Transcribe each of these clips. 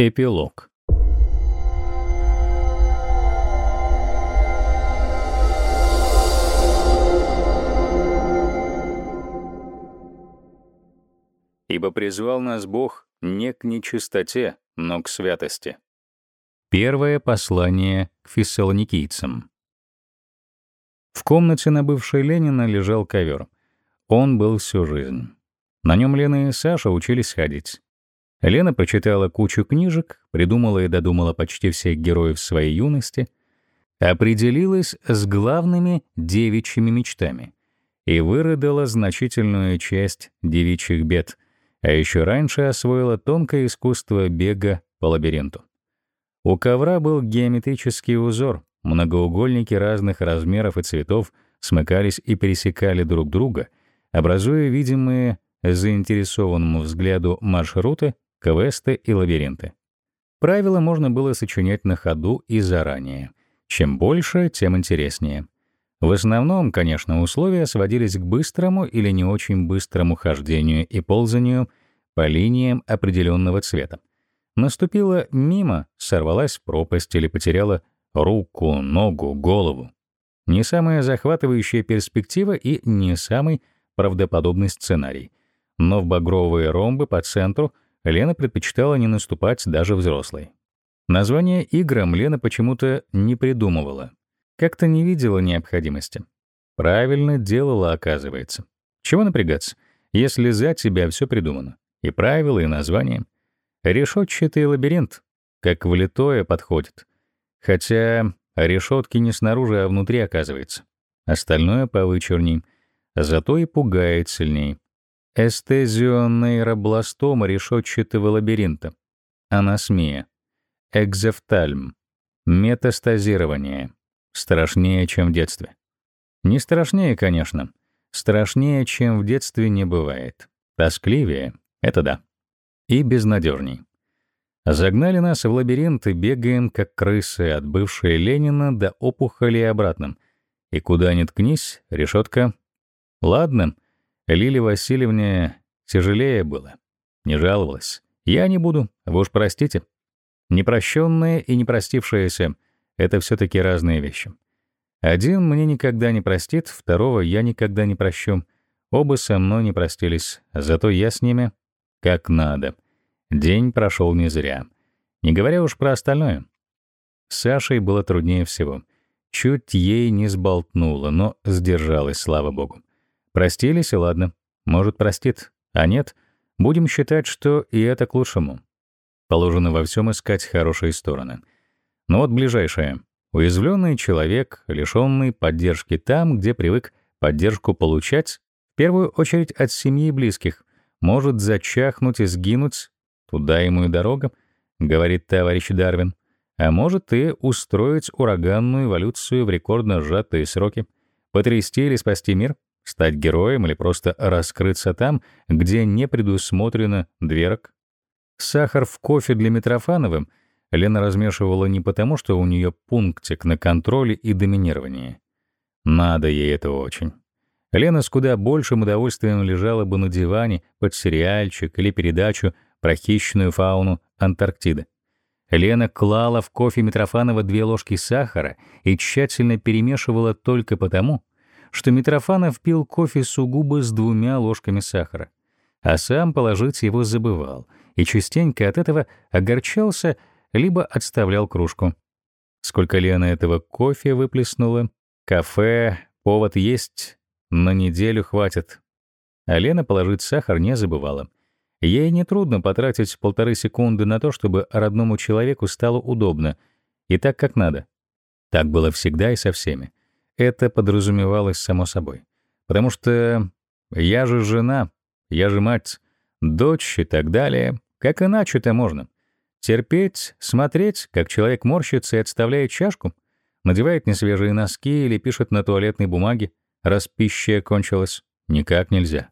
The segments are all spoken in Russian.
Эпилог. Ибо призвал нас Бог не к нечистоте, но к святости. Первое послание к фессалоникийцам. В комнате на бывшей Ленина лежал ковер. Он был всю жизнь. На нем Лена и Саша учились ходить. Лена прочитала кучу книжек, придумала и додумала почти всех героев своей юности, определилась с главными девичьими мечтами и вырыдала значительную часть девичьих бед, а еще раньше освоила тонкое искусство бега по лабиринту. У ковра был геометрический узор, многоугольники разных размеров и цветов смыкались и пересекали друг друга, образуя видимые заинтересованному взгляду маршруты квесты и лабиринты. Правила можно было сочинять на ходу и заранее. Чем больше, тем интереснее. В основном, конечно, условия сводились к быстрому или не очень быстрому хождению и ползанию по линиям определенного цвета. Наступила мимо, сорвалась в пропасть или потеряла руку, ногу, голову. Не самая захватывающая перспектива и не самый правдоподобный сценарий. Но в багровые ромбы по центру — Лена предпочитала не наступать даже взрослой. Название играм Лена почему-то не придумывала. Как-то не видела необходимости. Правильно делала, оказывается. Чего напрягаться, если за тебя все придумано? И правила, и название. Решетчатый лабиринт, как влитое, подходит. Хотя решетки не снаружи, а внутри оказывается. Остальное повычурней. Зато и пугает сильней эстезионейробластома решетчатого лабиринта, анасмия, экзофтальм, метастазирование. Страшнее, чем в детстве. Не страшнее, конечно. Страшнее, чем в детстве не бывает. Тоскливее — это да. И безнадежней. Загнали нас в лабиринт и бегаем, как крысы, от бывшей Ленина до опухоли и обратно. И куда ни ткнись, решетка. Ладно, — Лиле Васильевне тяжелее было. Не жаловалась. Я не буду, вы уж простите. Непрощенное и непростившееся — это все-таки разные вещи. Один мне никогда не простит, второго я никогда не прощу. Оба со мной не простились, зато я с ними как надо. День прошел не зря. Не говоря уж про остальное. С Сашей было труднее всего. Чуть ей не сболтнуло, но сдержалась, слава богу. Простились, и ладно. Может, простит. А нет, будем считать, что и это к лучшему. Положено во всем искать хорошие стороны. Но вот ближайшее. Уязвленный человек, лишенный поддержки там, где привык поддержку получать, в первую очередь от семьи и близких, может зачахнуть и сгинуть, туда ему и дорога, говорит товарищ Дарвин, а может и устроить ураганную эволюцию в рекордно сжатые сроки, потрясти или спасти мир — Стать героем или просто раскрыться там, где не предусмотрено дверок? Сахар в кофе для Митрофановым Лена размешивала не потому, что у нее пунктик на контроле и доминировании. Надо ей это очень. Лена с куда большим удовольствием лежала бы на диване под сериальчик или передачу про хищную фауну Антарктиды. Лена клала в кофе Митрофанова две ложки сахара и тщательно перемешивала только потому, что Митрофанов пил кофе сугубо с двумя ложками сахара, а сам положить его забывал и частенько от этого огорчался либо отставлял кружку. Сколько Лена этого кофе выплеснула? Кафе, повод есть, на неделю хватит. А Лена положить сахар не забывала. Ей нетрудно потратить полторы секунды на то, чтобы родному человеку стало удобно, и так, как надо. Так было всегда и со всеми. Это подразумевалось само собой. Потому что я же жена, я же мать, дочь и так далее. Как иначе-то можно? Терпеть, смотреть, как человек морщится и отставляет чашку, надевает несвежие носки или пишет на туалетной бумаге, раз пища кончилась, никак нельзя.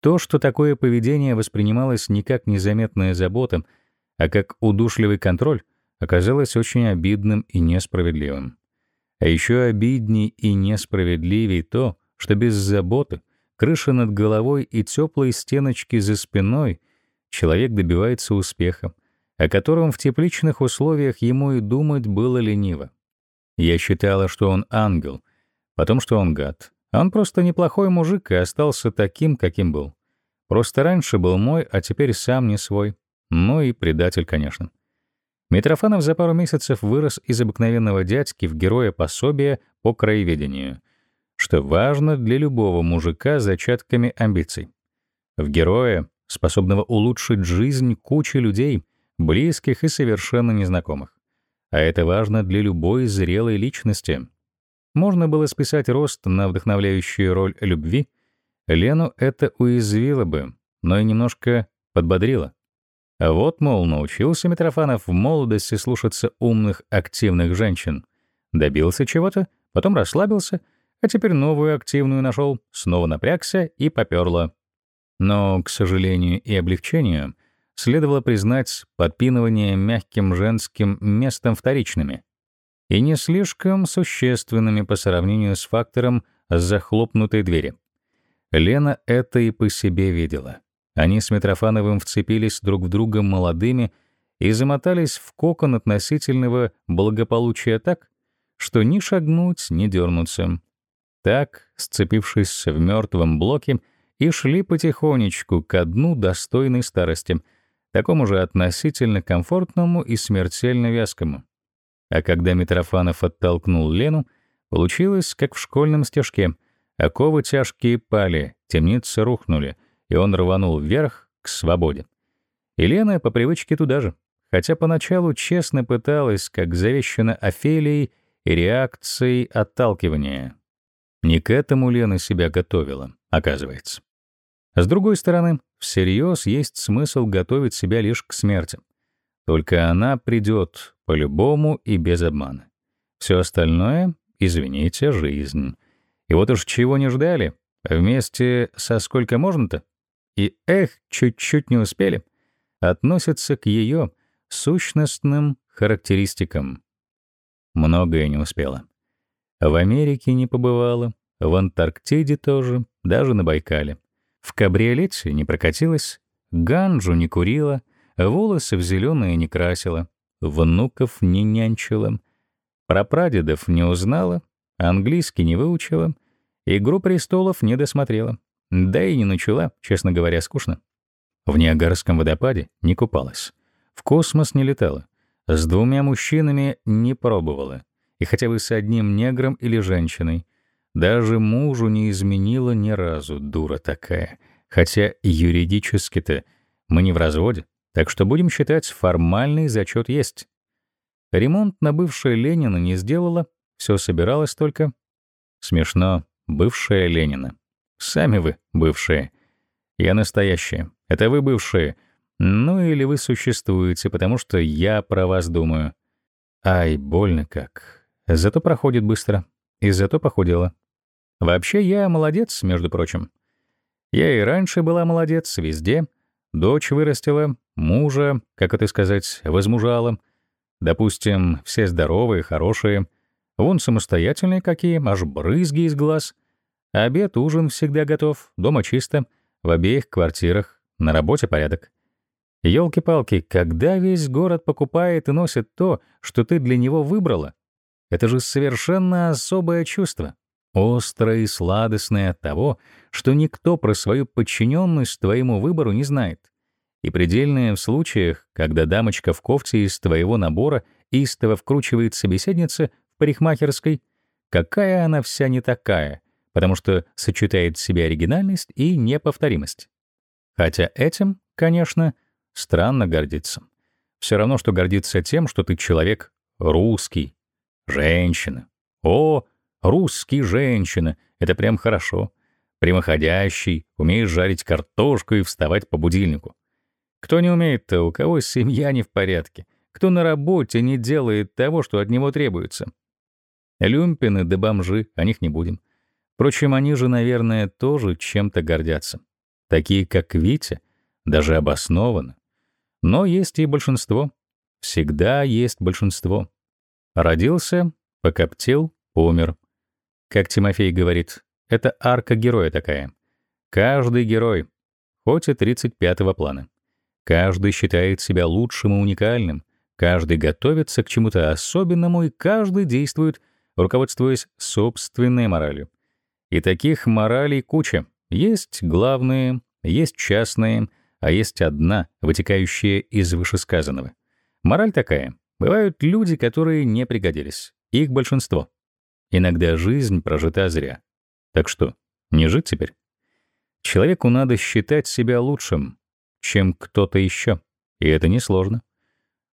То, что такое поведение воспринималось не как незаметная забота, а как удушливый контроль, оказалось очень обидным и несправедливым. А еще обидней и несправедливей то, что без заботы, крыши над головой и теплые стеночки за спиной человек добивается успеха, о котором в тепличных условиях ему и думать было лениво. Я считала, что он ангел, потом, что он гад. Он просто неплохой мужик и остался таким, каким был. Просто раньше был мой, а теперь сам не свой. Ну и предатель, конечно. Митрофанов за пару месяцев вырос из обыкновенного дядьки в героя пособия по краеведению, что важно для любого мужика с зачатками амбиций. В героя, способного улучшить жизнь кучи людей, близких и совершенно незнакомых. А это важно для любой зрелой личности. Можно было списать рост на вдохновляющую роль любви. Лену это уязвило бы, но и немножко подбодрило. Вот, мол, научился Митрофанов в молодости слушаться умных, активных женщин. Добился чего-то, потом расслабился, а теперь новую активную нашел, снова напрягся и попёрло. Но, к сожалению и облегчению, следовало признать подпинывание мягким женским местом вторичными и не слишком существенными по сравнению с фактором захлопнутой двери. Лена это и по себе видела. Они с Митрофановым вцепились друг в друга молодыми и замотались в кокон относительного благополучия так, что ни шагнуть, ни дернуться. Так, сцепившись в мертвом блоке, и шли потихонечку ко дну достойной старости, такому же относительно комфортному и смертельно вязкому. А когда Митрофанов оттолкнул Лену, получилось, как в школьном стежке. Оковы тяжкие пали, темницы рухнули, и он рванул вверх к свободе. И Лена по привычке туда же, хотя поначалу честно пыталась, как завещано Офелией, и реакцией отталкивания. Не к этому Лена себя готовила, оказывается. С другой стороны, всерьез есть смысл готовить себя лишь к смерти. Только она придет по-любому и без обмана. Все остальное, извините, жизнь. И вот уж чего не ждали, вместе со сколько можно-то, и эх, чуть-чуть не успели, относятся к ее сущностным характеристикам. Многое не успела. В Америке не побывала, в Антарктиде тоже, даже на Байкале. В кабриолете не прокатилась, ганжу не курила, волосы в зеленые не красила, внуков не нянчила, про прадедов не узнала, английский не выучила, «Игру престолов» не досмотрела. Да и не начала, честно говоря, скучно. В Ниагарском водопаде не купалась. В космос не летала. С двумя мужчинами не пробовала. И хотя бы с одним негром или женщиной. Даже мужу не изменила ни разу, дура такая. Хотя юридически-то мы не в разводе, так что будем считать, формальный зачет есть. Ремонт на бывшая Ленина не сделала, все собиралось только. Смешно, бывшая Ленина. Сами вы бывшие. Я настоящая. Это вы бывшие. Ну или вы существуете, потому что я про вас думаю. Ай, больно как. Зато проходит быстро. И зато похудела. Вообще, я молодец, между прочим. Я и раньше была молодец везде. Дочь вырастила, мужа, как это сказать, возмужала. Допустим, все здоровые, хорошие. Вон самостоятельные какие, аж брызги из глаз. Обед, ужин всегда готов, дома чисто, в обеих квартирах, на работе порядок. Ёлки-палки, когда весь город покупает и носит то, что ты для него выбрала? Это же совершенно особое чувство острое и сладостное от того, что никто про свою подчиненность твоему выбору не знает, и предельное в случаях, когда дамочка в кофте из твоего набора истово вкручивает собеседница в парикмахерской, какая она вся не такая, потому что сочетает в себе оригинальность и неповторимость. Хотя этим, конечно, странно гордиться. Все равно, что гордиться тем, что ты человек русский, женщина. О, Русский женщина — это прям хорошо. Прямоходящий, умеешь жарить картошку и вставать по будильнику. Кто не умеет-то, у кого семья не в порядке, кто на работе не делает того, что от него требуется. Люмпины да бомжи, о них не будем. Впрочем, они же, наверное, тоже чем-то гордятся. Такие, как Витя, даже обоснованно. Но есть и большинство. Всегда есть большинство. Родился, покоптил, умер. Как Тимофей говорит, это арка героя такая. Каждый герой, хоть и 35-го плана. Каждый считает себя лучшим и уникальным, каждый готовится к чему-то особенному, и каждый действует, руководствуясь собственной моралью. И таких моралей куча. Есть главные, есть частные, а есть одна, вытекающая из вышесказанного. Мораль такая. Бывают люди, которые не пригодились. Их большинство. Иногда жизнь прожита зря. Так что, не жить теперь? Человеку надо считать себя лучшим, чем кто-то еще, и это несложно.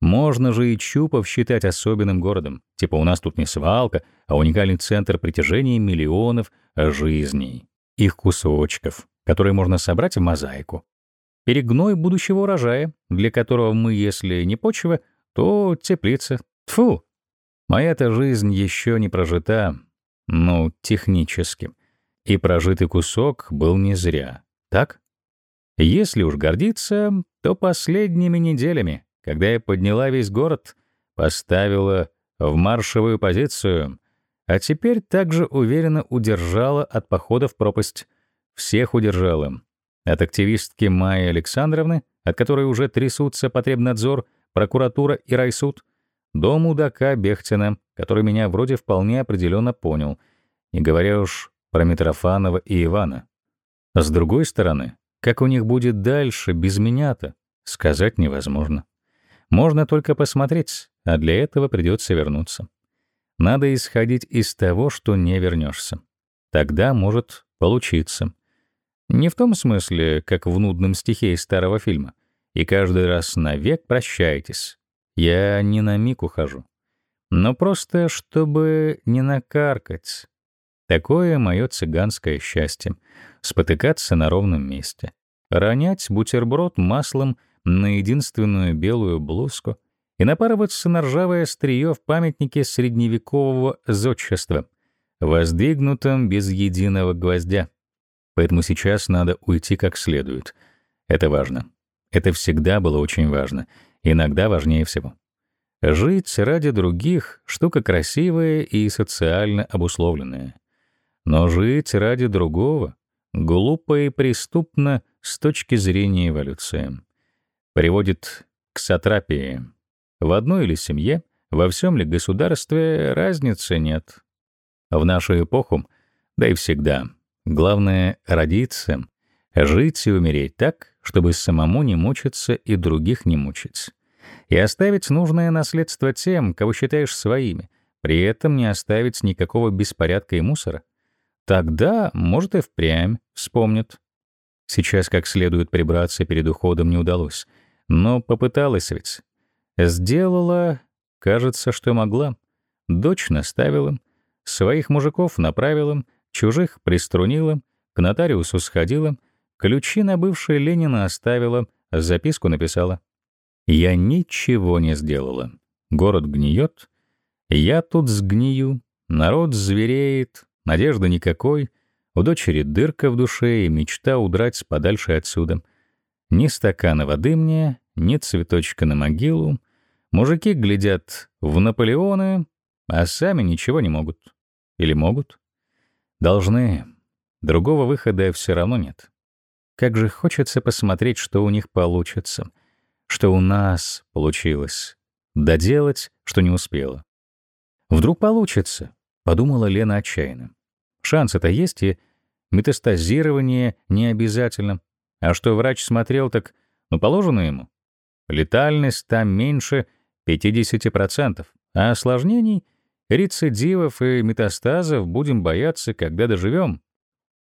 Можно же и Чупов считать особенным городом. Типа у нас тут не свалка, а уникальный центр притяжения миллионов жизней, их кусочков, которые можно собрать в мозаику. Перегной будущего урожая, для которого мы, если не почва, то теплица. Тфу. Моя-то жизнь еще не прожита, ну, технически. И прожитый кусок был не зря, так? Если уж гордиться, то последними неделями, когда я подняла весь город, поставила в маршевую позицию, а теперь также уверенно удержала от похода в пропасть. Всех удержала. От активистки Майи Александровны, от которой уже трясутся потребнадзор, прокуратура и райсуд, до мудака Бехтина, который меня вроде вполне определенно понял, не говоря уж про Митрофанова и Ивана. С другой стороны, как у них будет дальше, без меня-то, сказать невозможно. Можно только посмотреть, а для этого придется вернуться. Надо исходить из того, что не вернешься. Тогда может получиться. Не в том смысле, как в нудном стихе из старого фильма. И каждый раз навек прощаетесь. Я не на миг ухожу. Но просто, чтобы не накаркать. Такое мое цыганское счастье — спотыкаться на ровном месте, ронять бутерброд маслом на единственную белую блузку и напарываться на ржавое острие в памятнике средневекового зодчества, воздвигнутом без единого гвоздя. Поэтому сейчас надо уйти как следует. Это важно. Это всегда было очень важно. Иногда важнее всего. Жить ради других — штука красивая и социально обусловленная. Но жить ради другого — глупо и преступно с точки зрения эволюции. Приводит к сатрапии. В одной или семье, во всем ли государстве разницы нет. В нашу эпоху, да и всегда, Главное — родиться, жить и умереть так, чтобы самому не мучиться и других не мучить. И оставить нужное наследство тем, кого считаешь своими, при этом не оставить никакого беспорядка и мусора. Тогда, может, и впрямь вспомнят. Сейчас как следует прибраться перед уходом не удалось, но попыталась ведь. Сделала, кажется, что могла. Дочь наставила, своих мужиков направила, Чужих приструнила, к нотариусу сходила, ключи на бывшее Ленина оставила, записку написала. Я ничего не сделала. Город гниет, я тут сгнию, народ звереет, надежды никакой, у дочери дырка в душе и мечта удрать подальше отсюда. Ни стакана воды мне, ни цветочка на могилу. Мужики глядят в Наполеоны, а сами ничего не могут. Или могут? Должны. Другого выхода все равно нет. Как же хочется посмотреть, что у них получится, что у нас получилось, доделать, что не успела. Вдруг получится, подумала Лена отчаянно. Шансы-то есть, и метастазирование не обязательно. А что врач смотрел, так, ну, положено ему. Летальность там меньше 50%, а осложнений Рецидивов и метастазов будем бояться, когда доживем.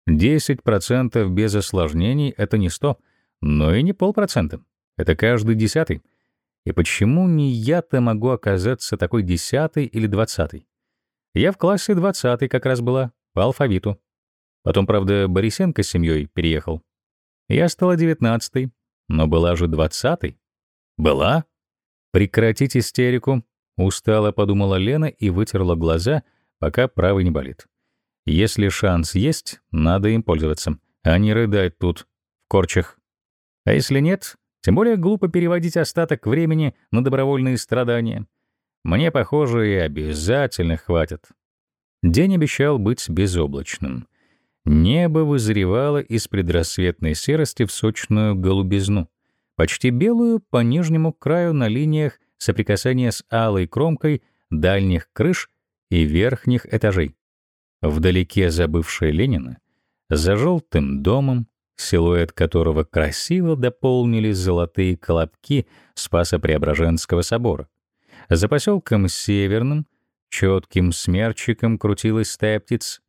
10% без осложнений — это не 100, но и не полпроцента. Это каждый десятый. И почему не я-то могу оказаться такой десятый или двадцатый? Я в классе двадцатый как раз была, по алфавиту. Потом, правда, Борисенко с семьей переехал. Я стала девятнадцатой, но была же двадцатой. Была? Прекратить истерику. Устало подумала Лена и вытерла глаза, пока правый не болит. Если шанс есть, надо им пользоваться, а не рыдать тут, в корчах. А если нет, тем более глупо переводить остаток времени на добровольные страдания. Мне, похоже, и обязательно хватит. День обещал быть безоблачным. Небо вызревало из предрассветной серости в сочную голубизну. почти белую по нижнему краю на линиях соприкасания с алой кромкой дальних крыш и верхних этажей. Вдалеке забывшая Ленина, за желтым домом, силуэт которого красиво дополнили золотые колобки Спасо-Преображенского собора. За поселком Северным четким смерчиком крутилась стая птиц.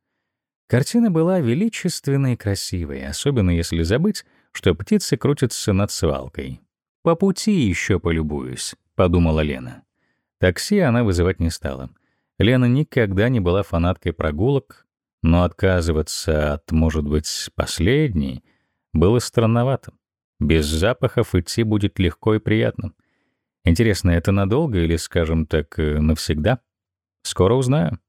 Картина была величественной и красивой, особенно если забыть, что птицы крутятся над свалкой. «По пути еще полюбуюсь», — подумала Лена. Такси она вызывать не стала. Лена никогда не была фанаткой прогулок, но отказываться от, может быть, последней было странновато. Без запахов идти будет легко и приятно. Интересно, это надолго или, скажем так, навсегда? Скоро узнаю.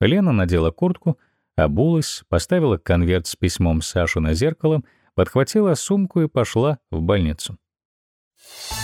Лена надела куртку, обулась, поставила конверт с письмом Саши на зеркало, подхватила сумку и пошла в больницу. you